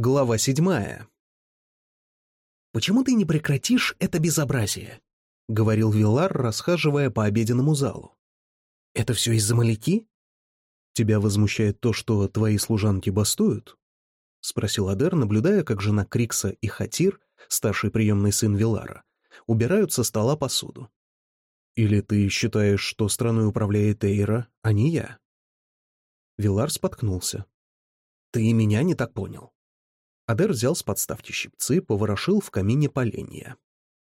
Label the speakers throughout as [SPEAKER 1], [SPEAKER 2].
[SPEAKER 1] Глава седьмая. «Почему ты не прекратишь это безобразие?» — говорил Вилар, расхаживая по обеденному залу. «Это все из-за маляки?» «Тебя возмущает то, что твои служанки бастуют?» — спросил Адер, наблюдая, как жена Крикса и Хатир, старший приемный сын Вилара, убирают со стола посуду. «Или ты считаешь, что страной управляет Эйра, а не я?» Вилар споткнулся. «Ты меня не так понял. Адер взял с подставки щипцы, поворошил в камине поленья.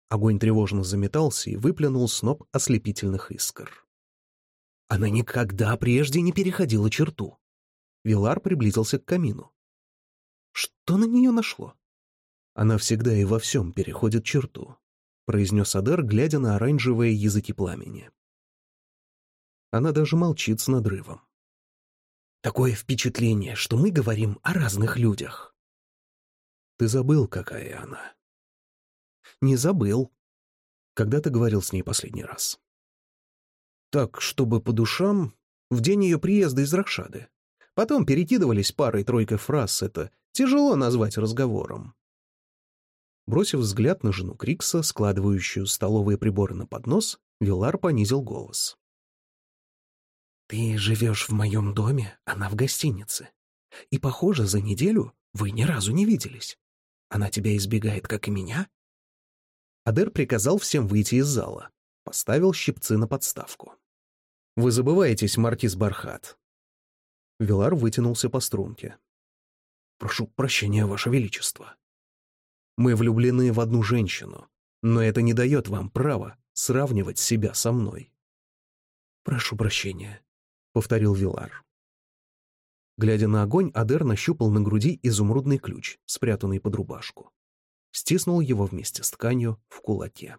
[SPEAKER 1] Огонь тревожно заметался и выплюнул сноп ослепительных искр. Она никогда прежде не переходила черту. Вилар приблизился к камину. Что на нее нашло? Она всегда и во всем переходит черту, произнес Адер, глядя на оранжевые языки пламени. Она даже молчит с надрывом. Такое впечатление, что мы говорим о разных людях. Ты забыл, какая она. Не забыл. Когда ты говорил с ней последний раз? Так, чтобы по душам, в день ее приезда из Рахшады. Потом перекидывались парой-тройкой фраз, это тяжело назвать разговором. Бросив взгляд на жену Крикса, складывающую столовые приборы на поднос, Вилар понизил голос. «Ты живешь в моем доме, она в гостинице. И, похоже, за неделю вы ни разу не виделись. Она тебя избегает, как и меня?» Адер приказал всем выйти из зала. Поставил щипцы на подставку. «Вы забываетесь, маркиз Бархат». Вилар вытянулся по струнке. «Прошу прощения, Ваше Величество. Мы влюблены в одну женщину, но это не дает вам права сравнивать себя со мной». «Прошу прощения», — повторил Вилар. Глядя на огонь, Адер нащупал на груди изумрудный ключ, спрятанный под рубашку. Стиснул его вместе с тканью в кулаке.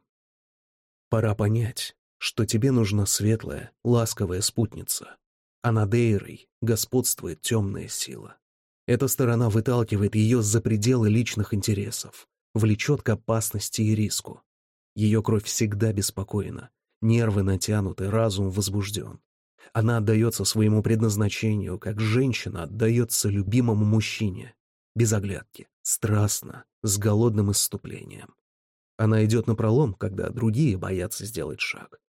[SPEAKER 1] «Пора понять, что тебе нужна светлая, ласковая спутница, а над Эйрой господствует темная сила. Эта сторона выталкивает ее за пределы личных интересов, влечет к опасности и риску. Ее кровь всегда беспокойна, нервы натянуты, разум возбужден. Она отдается своему предназначению, как женщина отдается любимому мужчине, без оглядки, страстно, с голодным исступлением. Она идет на пролом, когда другие боятся сделать шаг.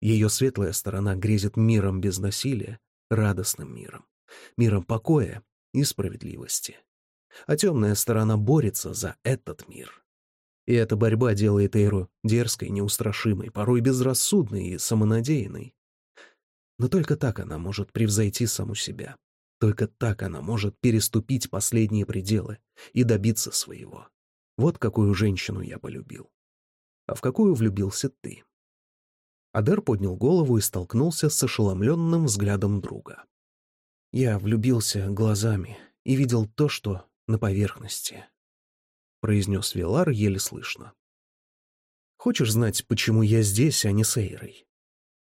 [SPEAKER 1] Ее светлая сторона грезит миром без насилия, радостным миром, миром покоя и справедливости. А темная сторона борется за этот мир. И эта борьба делает Эйру дерзкой, неустрашимой, порой безрассудной и самонадеянной. Но только так она может превзойти саму себя. Только так она может переступить последние пределы и добиться своего. Вот какую женщину я полюбил. А в какую влюбился ты? Адер поднял голову и столкнулся с ошеломленным взглядом друга. Я влюбился глазами и видел то, что на поверхности, произнес Вилар еле слышно. Хочешь знать, почему я здесь, а не с Эйрой?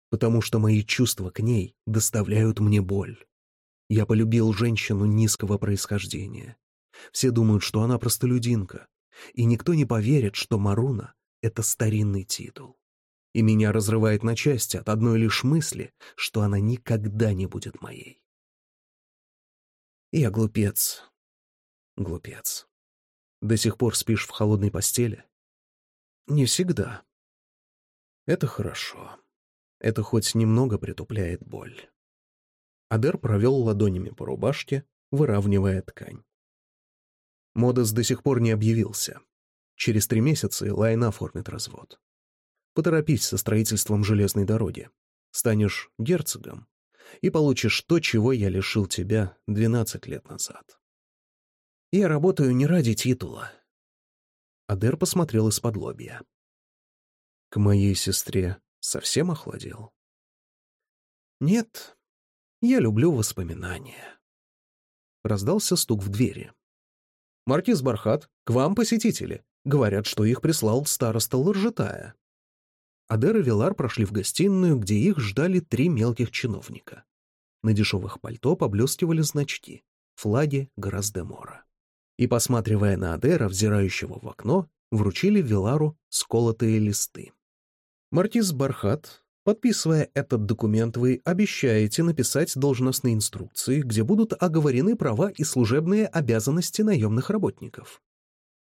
[SPEAKER 1] Потому что мои чувства к ней доставляют мне боль. Я полюбил женщину низкого происхождения. Все думают, что она простолюдинка, и никто не поверит, что Маруна — это старинный титул. И меня разрывает на части от одной лишь мысли, что она никогда не будет моей. Я глупец. Глупец. До сих пор спишь в холодной постели? Не всегда. Это хорошо. Это хоть немного притупляет боль. Адер провел ладонями по рубашке, выравнивая ткань. Модес до сих пор не объявился. Через три месяца Элайн оформит развод. Поторопись со строительством железной дороги. Станешь герцогом и получишь то, чего я лишил тебя двенадцать лет назад. Я работаю не ради титула. Адер посмотрел из-под лобья. К моей сестре Совсем охладел? Нет, я люблю воспоминания. Раздался стук в двери. «Маркиз Бархат, к вам посетители. Говорят, что их прислал староста Лоржетая». Адер и Вилар прошли в гостиную, где их ждали три мелких чиновника. На дешевых пальто поблескивали значки, флаги Гораздемора. И, посматривая на Адера, взирающего в окно, вручили Вилару сколотые листы. Маркиз Бархат Подписывая этот документ, вы обещаете написать должностные инструкции, где будут оговорены права и служебные обязанности наемных работников.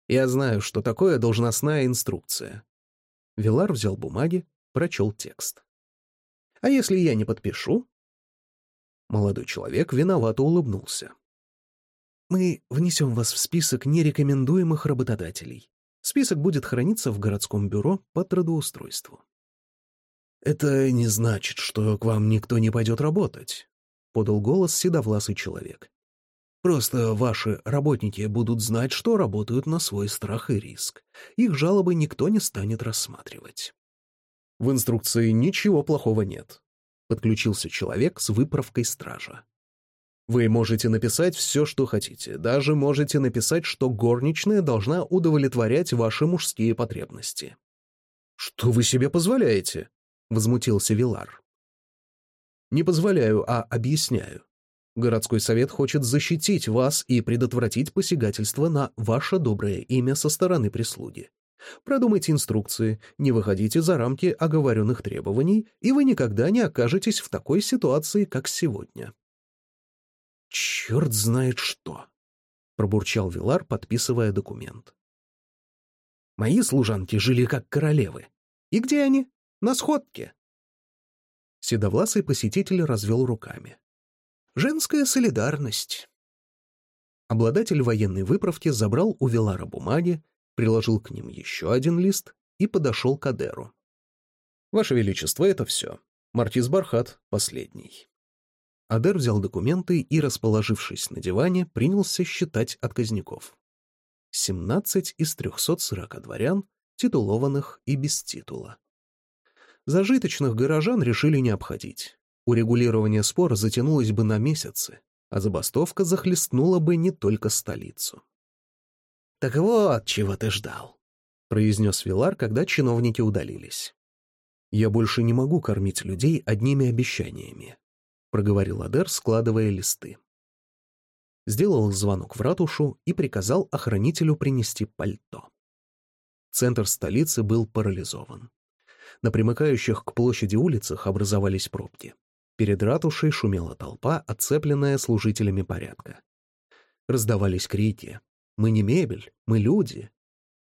[SPEAKER 1] Я знаю, что такое должностная инструкция. Вилар взял бумаги, прочел текст. А если я не подпишу? Молодой человек виновато улыбнулся. Мы внесем вас в список нерекомендуемых работодателей. Список будет храниться в городском бюро по трудоустройству. «Это не значит, что к вам никто не пойдет работать», — подал голос седовласый человек. «Просто ваши работники будут знать, что работают на свой страх и риск. Их жалобы никто не станет рассматривать». «В инструкции ничего плохого нет», — подключился человек с выправкой стража. Вы можете написать все, что хотите. Даже можете написать, что горничная должна удовлетворять ваши мужские потребности. «Что вы себе позволяете?» — возмутился Вилар. «Не позволяю, а объясняю. Городской совет хочет защитить вас и предотвратить посягательство на ваше доброе имя со стороны прислуги. Продумайте инструкции, не выходите за рамки оговоренных требований, и вы никогда не окажетесь в такой ситуации, как сегодня». «Черт знает что!» — пробурчал Вилар, подписывая документ. «Мои служанки жили как королевы. И где они? На сходке. Седовласый посетитель развел руками. Женская солидарность. Обладатель военной выправки забрал у Велара бумаги, приложил к ним еще один лист и подошел к Адеру. «Ваше Величество, это все. Мартис Бархат — последний». Адер взял документы и, расположившись на диване, принялся считать отказников. 17 из 340 дворян, титулованных и без титула. Зажиточных горожан решили не обходить. Урегулирование спора затянулось бы на месяцы, а забастовка захлестнула бы не только столицу. «Так вот, чего ты ждал», — произнес Вилар, когда чиновники удалились. «Я больше не могу кормить людей одними обещаниями», — проговорил Адер, складывая листы. Сделал звонок в ратушу и приказал охранителю принести пальто. Центр столицы был парализован. На примыкающих к площади улицах образовались пробки. Перед ратушей шумела толпа, отцепленная служителями порядка. Раздавались крики. «Мы не мебель, мы люди!»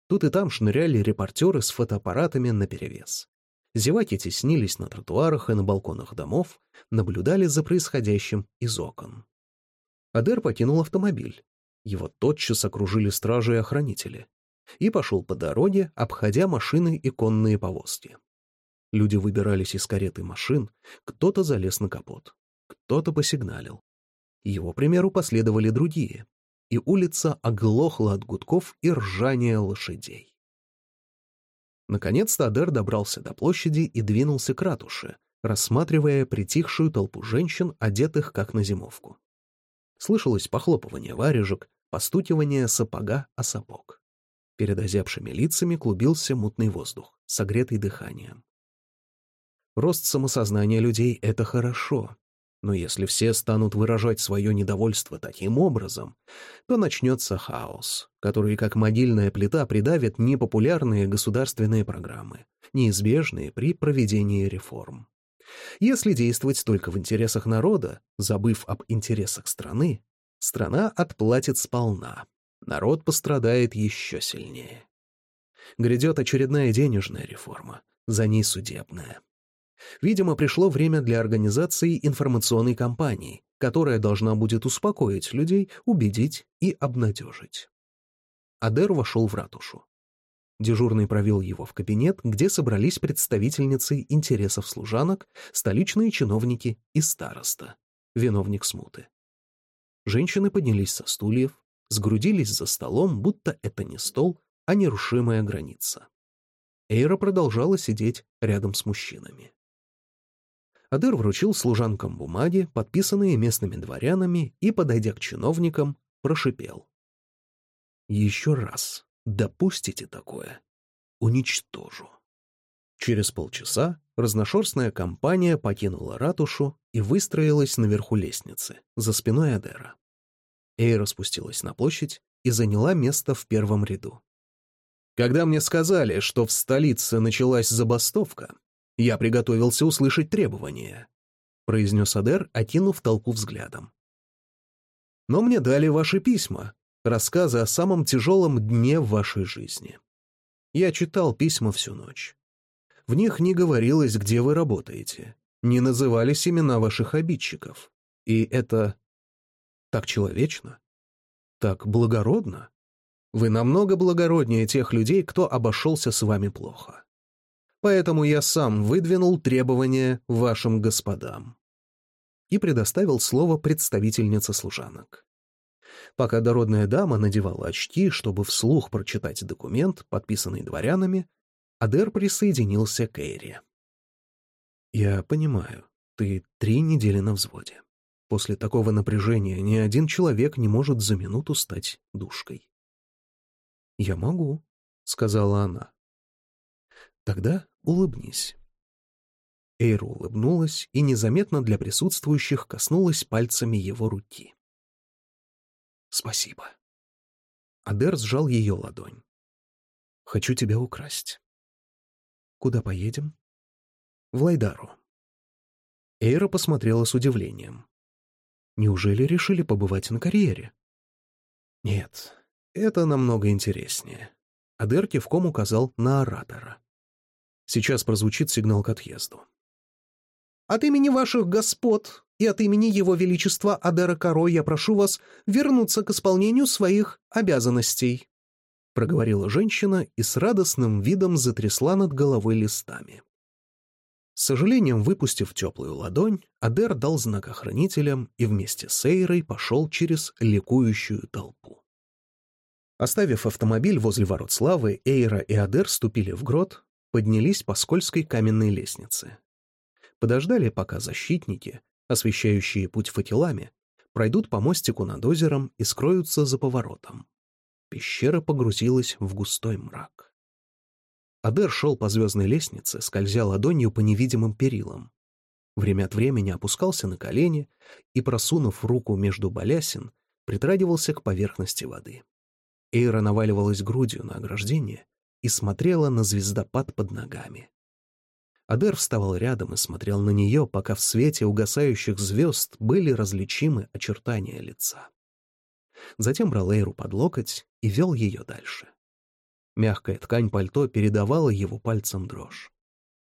[SPEAKER 1] Тут и там шныряли репортеры с фотоаппаратами наперевес. Зеваки теснились на тротуарах и на балконах домов, наблюдали за происходящим из окон. Адер покинул автомобиль. Его тотчас окружили стражи и охранители. И пошел по дороге, обходя машины и конные повозки. Люди выбирались из кареты машин, кто-то залез на капот, кто-то посигналил. Его примеру последовали другие, и улица оглохла от гудков и ржания лошадей. Наконец-то Адер добрался до площади и двинулся к ратуше, рассматривая притихшую толпу женщин, одетых как на зимовку. Слышалось похлопывание варежек, постукивание сапога о сапог. Перед озябшими лицами клубился мутный воздух, согретый дыханием. Рост самосознания людей — это хорошо. Но если все станут выражать свое недовольство таким образом, то начнется хаос, который, как могильная плита, придавит непопулярные государственные программы, неизбежные при проведении реформ. Если действовать только в интересах народа, забыв об интересах страны, страна отплатит сполна, народ пострадает еще сильнее. Грядет очередная денежная реформа, за ней судебная. Видимо, пришло время для организации информационной кампании, которая должна будет успокоить людей, убедить и обнадежить. Адер вошел в ратушу. Дежурный провел его в кабинет, где собрались представительницы интересов служанок, столичные чиновники и староста, виновник смуты. Женщины поднялись со стульев, сгрудились за столом, будто это не стол, а нерушимая граница. Эйра продолжала сидеть рядом с мужчинами. Адыр вручил служанкам бумаги, подписанные местными дворянами, и, подойдя к чиновникам, прошипел. «Еще раз допустите такое, уничтожу». Через полчаса разношерстная компания покинула ратушу и выстроилась наверху лестницы, за спиной Адера. Эйра спустилась на площадь и заняла место в первом ряду. Когда мне сказали, что в столице началась забастовка, Я приготовился услышать требования», — произнес Адер, окинув толпу взглядом. «Но мне дали ваши письма, рассказы о самом тяжелом дне в вашей жизни. Я читал письма всю ночь. В них не говорилось, где вы работаете, не назывались имена ваших обидчиков. И это так человечно, так благородно. Вы намного благороднее тех людей, кто обошелся с вами плохо. Поэтому я сам выдвинул требования вашим господам. И предоставил слово представительнице служанок. Пока дородная дама надевала очки, чтобы вслух прочитать документ, подписанный дворянами, Адер присоединился к Эйре. «Я понимаю, ты три недели на взводе. После такого напряжения ни один человек не может за минуту стать душкой». «Я могу», — сказала она. «Тогда улыбнись». Эйра улыбнулась и незаметно для присутствующих коснулась пальцами его руки. «Спасибо». Адер сжал ее ладонь. «Хочу тебя украсть». Куда поедем? В Лайдару. Эйра посмотрела с удивлением. Неужели решили побывать на карьере? Нет, это намного интереснее. Адер кивком указал на оратора. Сейчас прозвучит сигнал к отъезду. От имени ваших господ и от имени Его Величества Адера Каро я прошу вас вернуться к исполнению своих обязанностей. — проговорила женщина и с радостным видом затрясла над головой листами. С сожалением, выпустив теплую ладонь, Адер дал знак охранителям и вместе с Эйрой пошел через ликующую толпу. Оставив автомобиль возле ворот славы, Эйра и Адер ступили в грот, поднялись по скользкой каменной лестнице. Подождали, пока защитники, освещающие путь факелами, пройдут по мостику над озером и скроются за поворотом. Пещера погрузилась в густой мрак. Адер шел по звездной лестнице, скользя ладонью по невидимым перилам. Время от времени опускался на колени и, просунув руку между балясин, притрагивался к поверхности воды. Эйра наваливалась грудью на ограждение и смотрела на звездопад под ногами. Адер вставал рядом и смотрел на нее, пока в свете угасающих звезд были различимы очертания лица затем брал Эйру под локоть и вел ее дальше. Мягкая ткань пальто передавала его пальцам дрожь.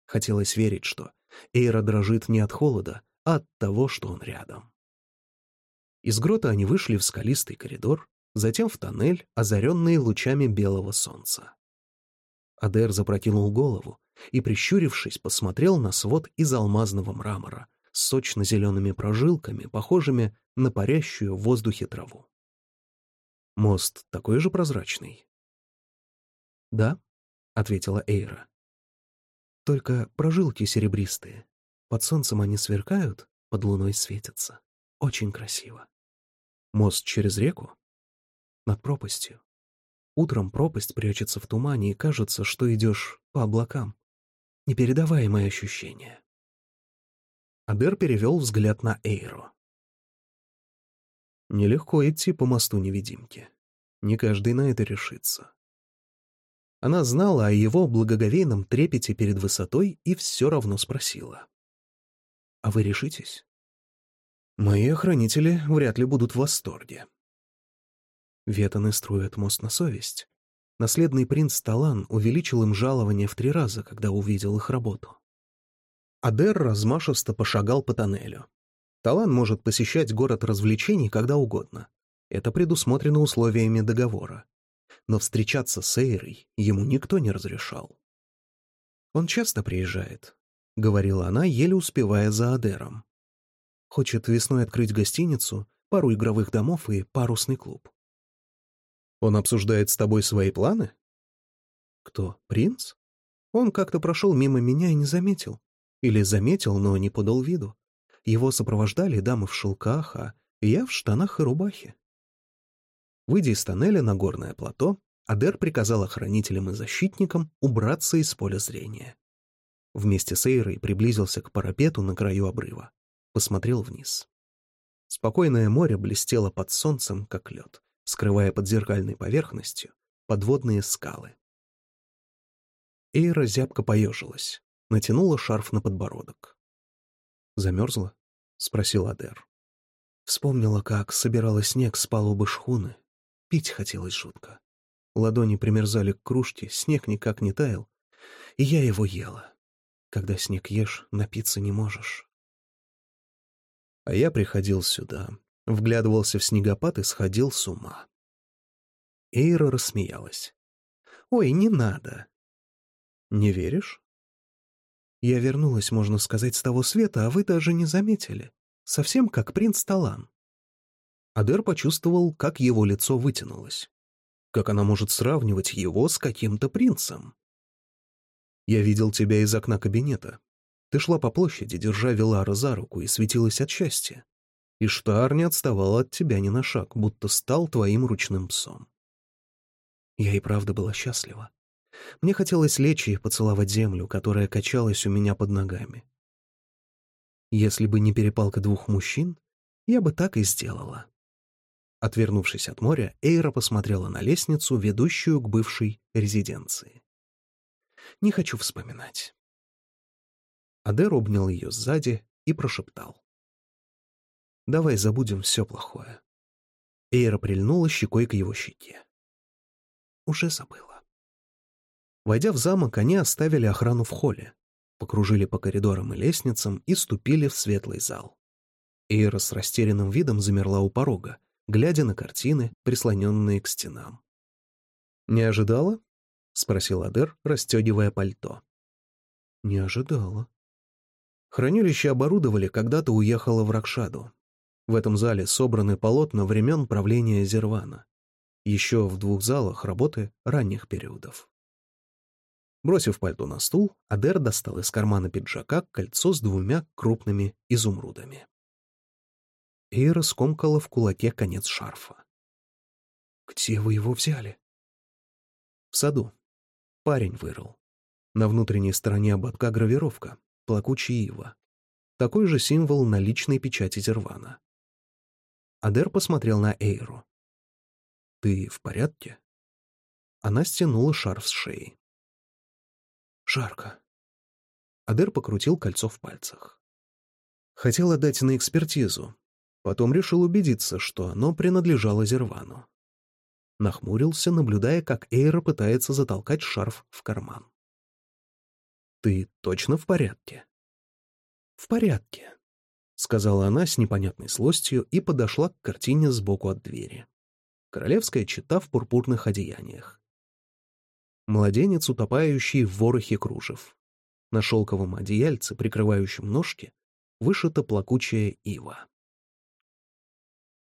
[SPEAKER 1] Хотелось верить, что Эйра дрожит не от холода, а от того, что он рядом. Из грота они вышли в скалистый коридор, затем в тоннель, озаренный лучами белого солнца. Адер запрокинул голову и, прищурившись, посмотрел на свод из алмазного мрамора с сочно-зелеными прожилками, похожими на парящую в воздухе траву. Мост такой же прозрачный?» «Да», — ответила Эйра. «Только прожилки серебристые. Под солнцем они сверкают, под луной светятся. Очень красиво. Мост через реку? Над пропастью. Утром пропасть прячется в тумане, и кажется, что идешь по облакам. Непередаваемое ощущение». Адер перевел взгляд на Эйру. Нелегко идти по мосту невидимки. Не каждый на это решится. Она знала о его благоговейном трепете перед высотой и все равно спросила. «А вы решитесь?» «Мои охранители вряд ли будут в восторге». Ветаны строят мост на совесть. Наследный принц Талан увеличил им жалование в три раза, когда увидел их работу. Адер размашисто пошагал по тоннелю. Талан может посещать город развлечений когда угодно. Это предусмотрено условиями договора. Но встречаться с Эйрой ему никто не разрешал. «Он часто приезжает», — говорила она, еле успевая за Адером. «Хочет весной открыть гостиницу, пару игровых домов и парусный клуб». «Он обсуждает с тобой свои планы?» «Кто, принц?» Он как-то прошел мимо меня и не заметил. Или заметил, но не подал виду. Его сопровождали дамы в шелках, а я в штанах и рубахе. Выйдя из тоннеля на горное плато, Адер приказал охранителям и защитникам убраться из поля зрения. Вместе с Эйрой приблизился к парапету на краю обрыва. Посмотрел вниз. Спокойное море блестело под солнцем, как лед, скрывая под зеркальной поверхностью подводные скалы. Эйра зябко поежилась. натянула шарф на подбородок. «Замерзла?» — спросил Адер. Вспомнила, как собирала снег с палубы шхуны. Пить хотелось жутко. Ладони примерзали к кружке, снег никак не таял, и я его ела. Когда снег ешь, напиться не можешь. А я приходил сюда, вглядывался в снегопад и сходил с ума. Эйра рассмеялась. «Ой, не надо!» «Не веришь?» «Я вернулась, можно сказать, с того света, а вы даже не заметили. Совсем как принц Талан». Адер почувствовал, как его лицо вытянулось. Как она может сравнивать его с каким-то принцем? «Я видел тебя из окна кабинета. Ты шла по площади, держа Велара за руку, и светилась от счастья. И Штар не отставал от тебя ни на шаг, будто стал твоим ручным псом. Я и правда была счастлива. Мне хотелось лечь и поцеловать землю, которая качалась у меня под ногами. Если бы не перепалка двух мужчин, я бы так и сделала. Отвернувшись от моря, Эйра посмотрела на лестницу, ведущую к бывшей резиденции. Не хочу вспоминать. Адер обнял ее сзади и прошептал. «Давай забудем все плохое». Эйра прильнула щекой к его щеке. Уже забыла. Войдя в замок, они оставили охрану в холле, покружили по коридорам и лестницам и ступили в светлый зал. Эйра с растерянным видом замерла у порога, глядя на картины, прислоненные к стенам. «Не ожидала?» — спросил Адер, расстегивая пальто. «Не ожидала». Хранилище оборудовали, когда-то уехало в Ракшаду. В этом зале собраны полотна времен правления Зервана. Еще в двух залах работы ранних периодов. Бросив пальто на стул, Адер достал из кармана пиджака кольцо с двумя крупными изумрудами. Эйра скомкала в кулаке конец шарфа. «Где вы его взяли?» «В саду. Парень вырыл. На внутренней стороне ободка гравировка, плакучая ива. Такой же символ на личной печати Зервана». Адер посмотрел на Эйру. «Ты в порядке?» Она стянула шарф с шеи. «Жарко». Адер покрутил кольцо в пальцах. Хотел отдать на экспертизу. Потом решил убедиться, что оно принадлежало Зервану. Нахмурился, наблюдая, как Эйра пытается затолкать шарф в карман. «Ты точно в порядке?» «В порядке», — сказала она с непонятной злостью и подошла к картине сбоку от двери королевская чита в пурпурных одеяниях. Младенец, утопающий в ворохе кружев. На шелковом одеяльце, прикрывающем ножки, вышита плакучая ива.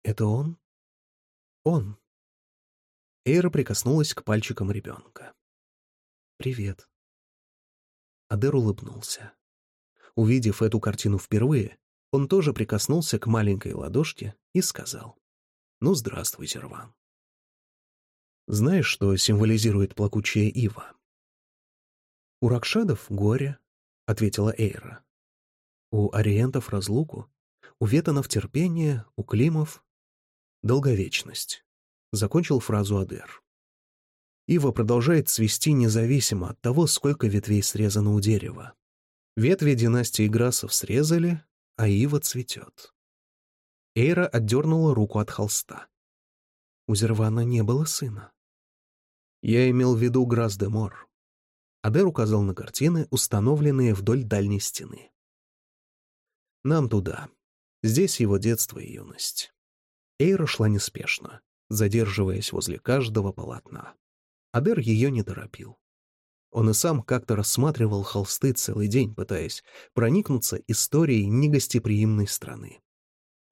[SPEAKER 1] «Это он?» «Он». Эйра прикоснулась к пальчикам ребенка. «Привет». Адер улыбнулся. Увидев эту картину впервые, он тоже прикоснулся к маленькой ладошке и сказал. Ну, здравствуй, Зерван. Знаешь, что символизирует плакучая ива? У Ракшадов — горе, — ответила Эйра. У Ориентов — разлуку, у Ветанов — терпение, у Климов — долговечность. Закончил фразу Адер. Ива продолжает цвести независимо от того, сколько ветвей срезано у дерева. Ветви династии Грасов срезали, а ива цветет. Эйра отдернула руку от холста. У Зервана не было сына. Я имел в виду Грас-де-Мор. Адер указал на картины, установленные вдоль дальней стены. Нам туда. Здесь его детство и юность. Эйра шла неспешно, задерживаясь возле каждого полотна. Адер ее не торопил. Он и сам как-то рассматривал холсты целый день, пытаясь проникнуться историей негостеприимной страны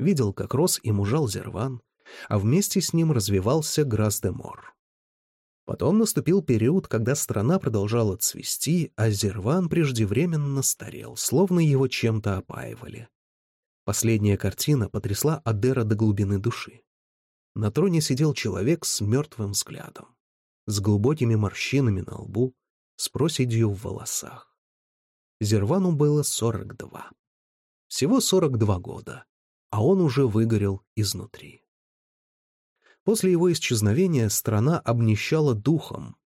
[SPEAKER 1] видел, как рос и мужал Зерван, а вместе с ним развивался Грас-де-Мор. Потом наступил период, когда страна продолжала цвести, а Зерван преждевременно старел, словно его чем-то опаивали. Последняя картина потрясла Адера до глубины души. На троне сидел человек с мертвым взглядом, с глубокими морщинами на лбу, с проседью в волосах. Зервану было сорок два. Всего сорок два года а он уже выгорел изнутри. После его исчезновения страна обнищала духом.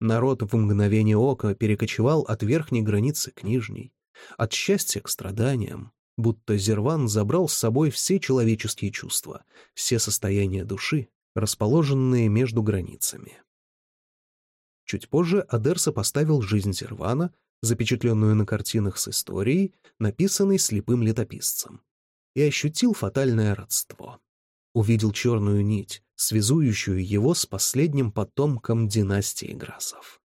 [SPEAKER 1] Народ в мгновение ока перекочевал от верхней границы к нижней, от счастья к страданиям, будто Зерван забрал с собой все человеческие чувства, все состояния души, расположенные между границами. Чуть позже Адерса поставил жизнь Зервана, запечатленную на картинах с историей, написанной слепым летописцем, и ощутил фатальное родство. Увидел черную нить, связующую его с последним потомком династии Грасов.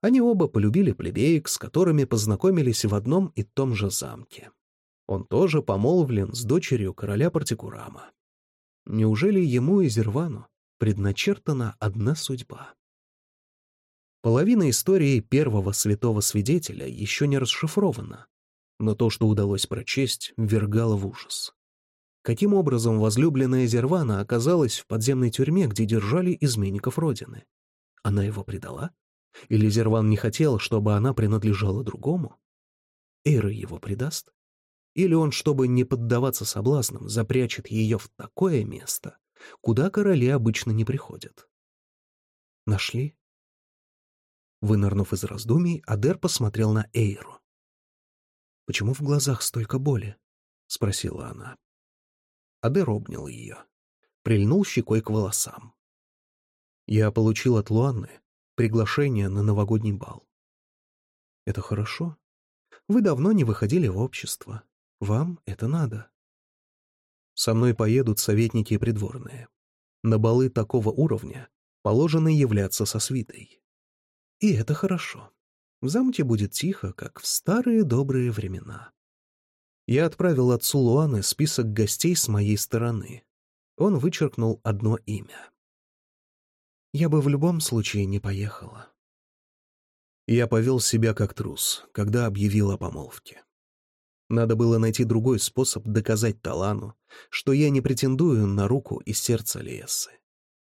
[SPEAKER 1] Они оба полюбили плебеек, с которыми познакомились в одном и том же замке. Он тоже помолвлен с дочерью короля Партикурама. Неужели ему и Зервану предначертана одна судьба? Половина истории первого святого свидетеля еще не расшифрована, но то, что удалось прочесть, ввергало в ужас. Каким образом возлюбленная Зервана оказалась в подземной тюрьме, где держали изменников Родины? Она его предала? Или Зерван не хотел, чтобы она принадлежала другому? Эйра его предаст? Или он, чтобы не поддаваться соблазнам, запрячет ее в такое место, куда короли обычно не приходят? Нашли? Вынырнув из раздумий, Адер посмотрел на Эйру. «Почему в глазах столько боли?» — спросила она. Адер обнял ее, прильнул щекой к волосам. «Я получил от Луанны приглашение на новогодний бал. Это хорошо. Вы давно не выходили в общество. Вам это надо. Со мной поедут советники и придворные. На балы такого уровня положено являться со свитой. И это хорошо. В замке будет тихо, как в старые добрые времена. Я отправил отцу Луаны список гостей с моей стороны. Он вычеркнул одно имя. Я бы в любом случае не поехала. Я повел себя как трус, когда объявил о помолвке. Надо было найти другой способ доказать Талану, что я не претендую на руку и сердце Лесы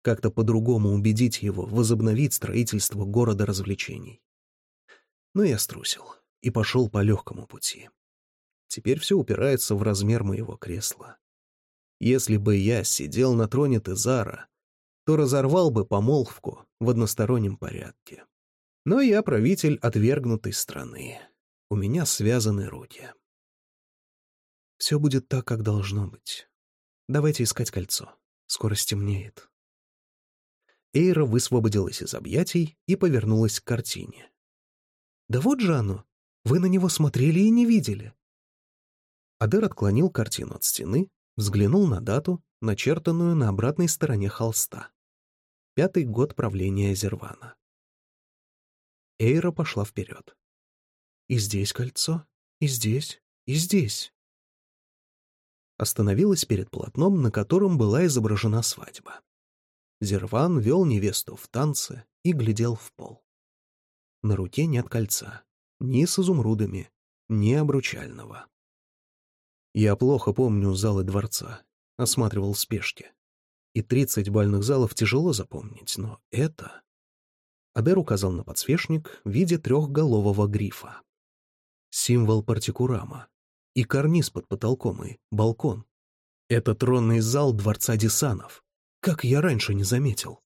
[SPEAKER 1] как-то по-другому убедить его возобновить строительство города развлечений. Но я струсил и пошел по легкому пути. Теперь все упирается в размер моего кресла. Если бы я сидел на троне Тезара, то разорвал бы помолвку в одностороннем порядке. Но я правитель отвергнутой страны. У меня связаны руки. Все будет так, как должно быть. Давайте искать кольцо. Скоро стемнеет. Эйра высвободилась из объятий и повернулась к картине. «Да вот же оно! Вы на него смотрели и не видели!» Адер отклонил картину от стены, взглянул на дату, начертанную на обратной стороне холста. Пятый год правления Зервана. Эйра пошла вперед. «И здесь кольцо, и здесь, и здесь!» Остановилась перед полотном, на котором была изображена свадьба. Зерван вел невесту в танце и глядел в пол. На руке нет кольца, ни с изумрудами, ни обручального. Я плохо помню залы дворца, осматривал спешке. И тридцать бальных залов тяжело запомнить, но это... Адер указал на подсвечник в виде трехголового грифа. Символ партикурама. И карниз под потолком, и балкон. Это тронный зал дворца Десанов, как я раньше не заметил?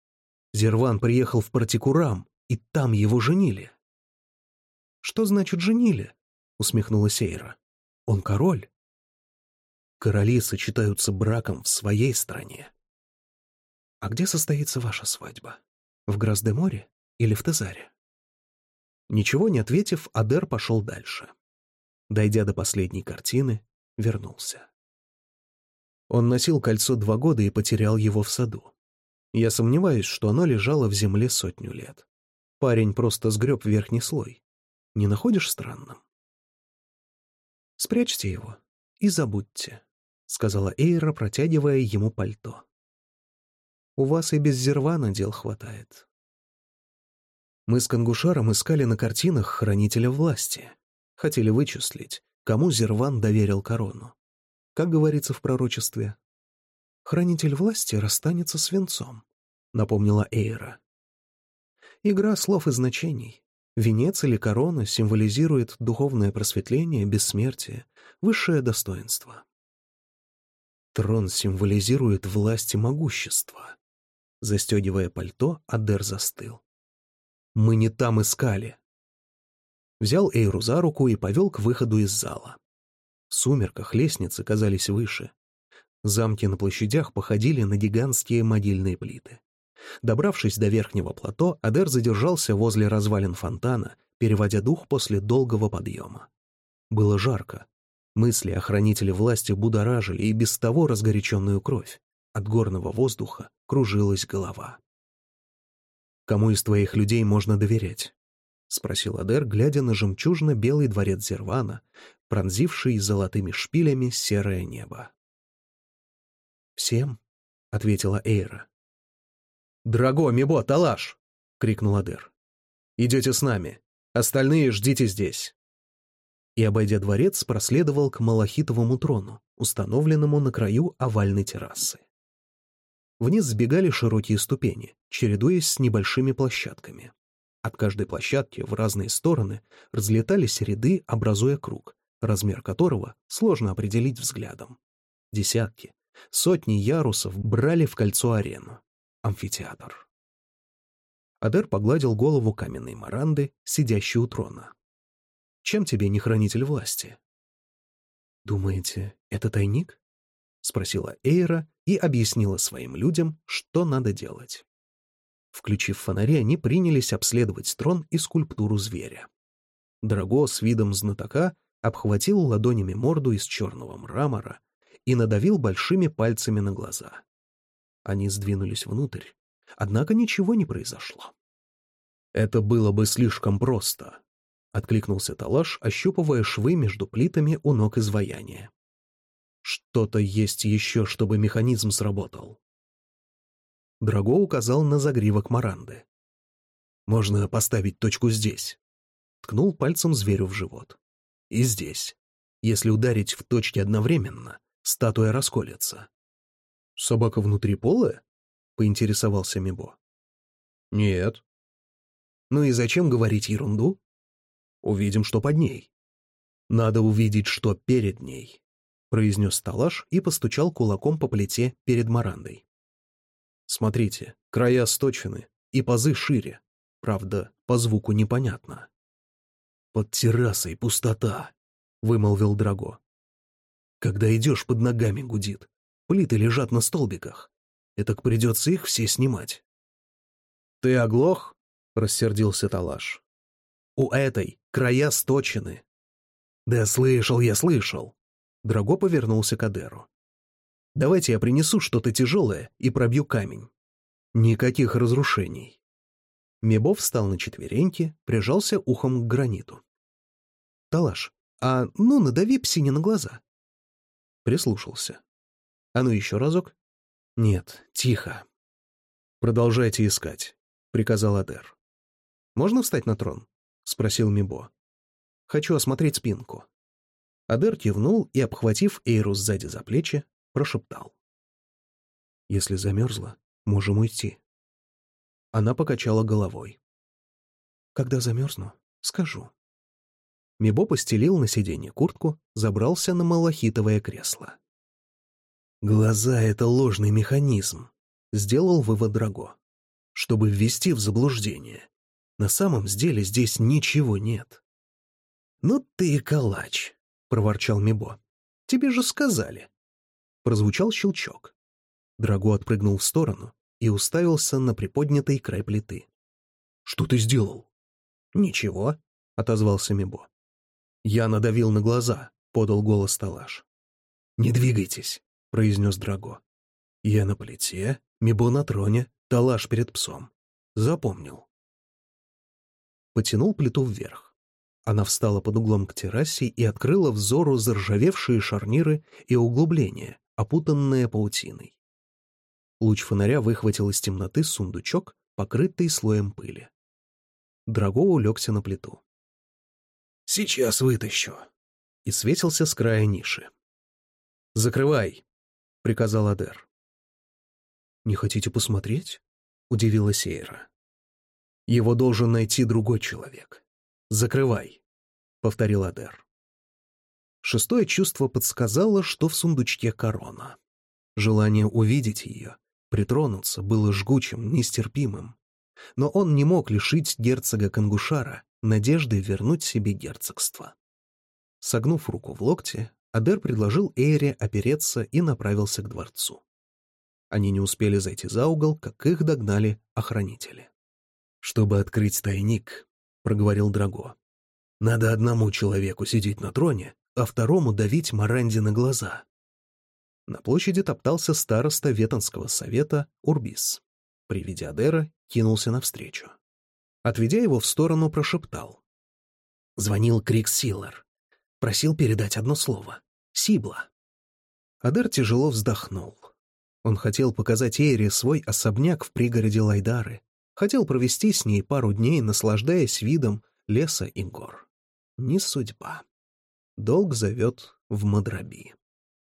[SPEAKER 1] Зерван приехал в Партикурам, и там его женили. «Что значит женили?» — усмехнулась Эйра. «Он король». Короли сочетаются браком в своей стране. «А где состоится ваша свадьба? В Грасдеморе или в Тезаре?» Ничего не ответив, Адер пошел дальше. Дойдя до последней картины, вернулся. Он носил кольцо два года и потерял его в саду. Я сомневаюсь, что оно лежало в земле сотню лет. Парень просто сгреб верхний слой. Не находишь странным? «Спрячьте его и забудьте», — сказала Эйра, протягивая ему пальто. «У вас и без Зервана дел хватает». Мы с Кангушаром искали на картинах хранителя власти. Хотели вычислить, кому Зерван доверил корону как говорится в пророчестве. «Хранитель власти расстанется с венцом», — напомнила Эйра. Игра слов и значений. Венец или корона символизирует духовное просветление, бессмертие, высшее достоинство. Трон символизирует власть и могущество. Застегивая пальто, Адер застыл. Мы не там искали. Взял Эйру за руку и повел к выходу из зала. В сумерках лестницы казались выше. Замки на площадях походили на гигантские могильные плиты. Добравшись до верхнего плато, Адер задержался возле развалин фонтана, переводя дух после долгого подъема. Было жарко. Мысли о хранителе власти будоражили и без того разгоряченную кровь. От горного воздуха кружилась голова. «Кому из твоих людей можно доверять?» — спросил Адер, глядя на жемчужно-белый дворец Зервана, пронзивший золотыми шпилями серое небо. «Всем?» — ответила Эйра. «Драго, Мибо, Талаш!» — крикнул Адер. «Идете с нами. Остальные ждите здесь». И, обойдя дворец, проследовал к малахитовому трону, установленному на краю овальной террасы. Вниз сбегали широкие ступени, чередуясь с небольшими площадками. От каждой площадки в разные стороны разлетались ряды, образуя круг, размер которого сложно определить взглядом. Десятки, сотни ярусов брали в кольцо арену. Амфитеатр. Адер погладил голову каменной Маранды, сидящей у трона. «Чем тебе не хранитель власти?» «Думаете, это тайник?» — спросила Эйра и объяснила своим людям, что надо делать. Включив фонари, они принялись обследовать трон и скульптуру зверя. Драго с видом знатока обхватил ладонями морду из черного мрамора и надавил большими пальцами на глаза. Они сдвинулись внутрь, однако ничего не произошло. «Это было бы слишком просто», — откликнулся Талаш, ощупывая швы между плитами у ног изваяния. Что-то есть еще, чтобы механизм сработал. Драго указал на загривок Маранды. «Можно поставить точку здесь». Ткнул пальцем зверю в живот. «И здесь. Если ударить в точки одновременно, статуя расколется». «Собака внутри пола?» — поинтересовался Мибо. «Нет». «Ну и зачем говорить ерунду?» «Увидим, что под ней». «Надо увидеть, что перед ней» произнес Талаш и постучал кулаком по плите перед Марандой. «Смотрите, края сточены, и пазы шире. Правда, по звуку непонятно». «Под террасой пустота», — вымолвил Драго. «Когда идешь, под ногами гудит. Плиты лежат на столбиках. И так придется их все снимать». «Ты оглох?» — рассердился Талаш. «У этой края сточены». «Да слышал я, слышал. Драго повернулся к Адеру. «Давайте я принесу что-то тяжелое и пробью камень. Никаких разрушений». Мебов встал на четвереньки, прижался ухом к граниту. «Талаш, а ну надави псине на глаза». Прислушался. «А ну еще разок?» «Нет, тихо». «Продолжайте искать», — приказал Адер. «Можно встать на трон?» — спросил Мибо. «Хочу осмотреть спинку». Адер кивнул и, обхватив Эйру сзади за плечи, прошептал. «Если замерзла, можем уйти». Она покачала головой. «Когда замерзну, скажу». Мибо постелил на сиденье куртку, забрался на малахитовое кресло. «Глаза — это ложный механизм», — сделал вывод Драго. «Чтобы ввести в заблуждение. На самом деле здесь ничего нет». «Ну ты и калач», проворчал Мибо. «Тебе же сказали!» Прозвучал щелчок. Драго отпрыгнул в сторону и уставился на приподнятый край плиты. «Что ты сделал?» «Ничего», — отозвался Мибо. «Я надавил на глаза», — подал голос Талаш. «Не двигайтесь», — произнес Драго. «Я на плите, Мибо на троне, Талаш перед псом. Запомнил». Потянул плиту вверх. Она встала под углом к террасе и открыла взору заржавевшие шарниры и углубления, опутанные паутиной. Луч фонаря выхватил из темноты сундучок, покрытый слоем пыли. Драго улегся на плиту. «Сейчас вытащу», и светился с края ниши. «Закрывай», — приказал Адер. «Не хотите посмотреть?» — удивилась Эйра. «Его должен найти другой человек. «Закрывай», — повторил Адер. Шестое чувство подсказало, что в сундучке корона. Желание увидеть ее, притронуться, было жгучим, нестерпимым. но он не мог лишить герцога Кангушара надежды вернуть себе герцогство. Согнув руку в локте, Адер предложил Эйре опереться и направился к дворцу. Они не успели зайти за угол, как их догнали охранители. «Чтобы открыть тайник», — проговорил Драго, — «надо одному человеку сидеть на троне, а второму давить Маранди на глаза». На площади топтался староста Ветонского совета Урбис. При виде Адера кинулся навстречу. Отведя его в сторону, прошептал. Звонил Крикс Силлер. Просил передать одно слово. Сибла. Адер тяжело вздохнул. Он хотел показать Эйре свой особняк в пригороде Лайдары, хотел провести с ней пару дней, наслаждаясь видом леса и гор. Не судьба. Долг зовет в Мадраби.